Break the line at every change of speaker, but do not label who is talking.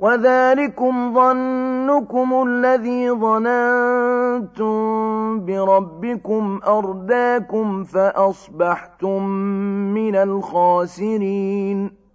وذلكم ظنكم الذي ظننتم بربكم أرداكم فأصبحتم من الخاسرين.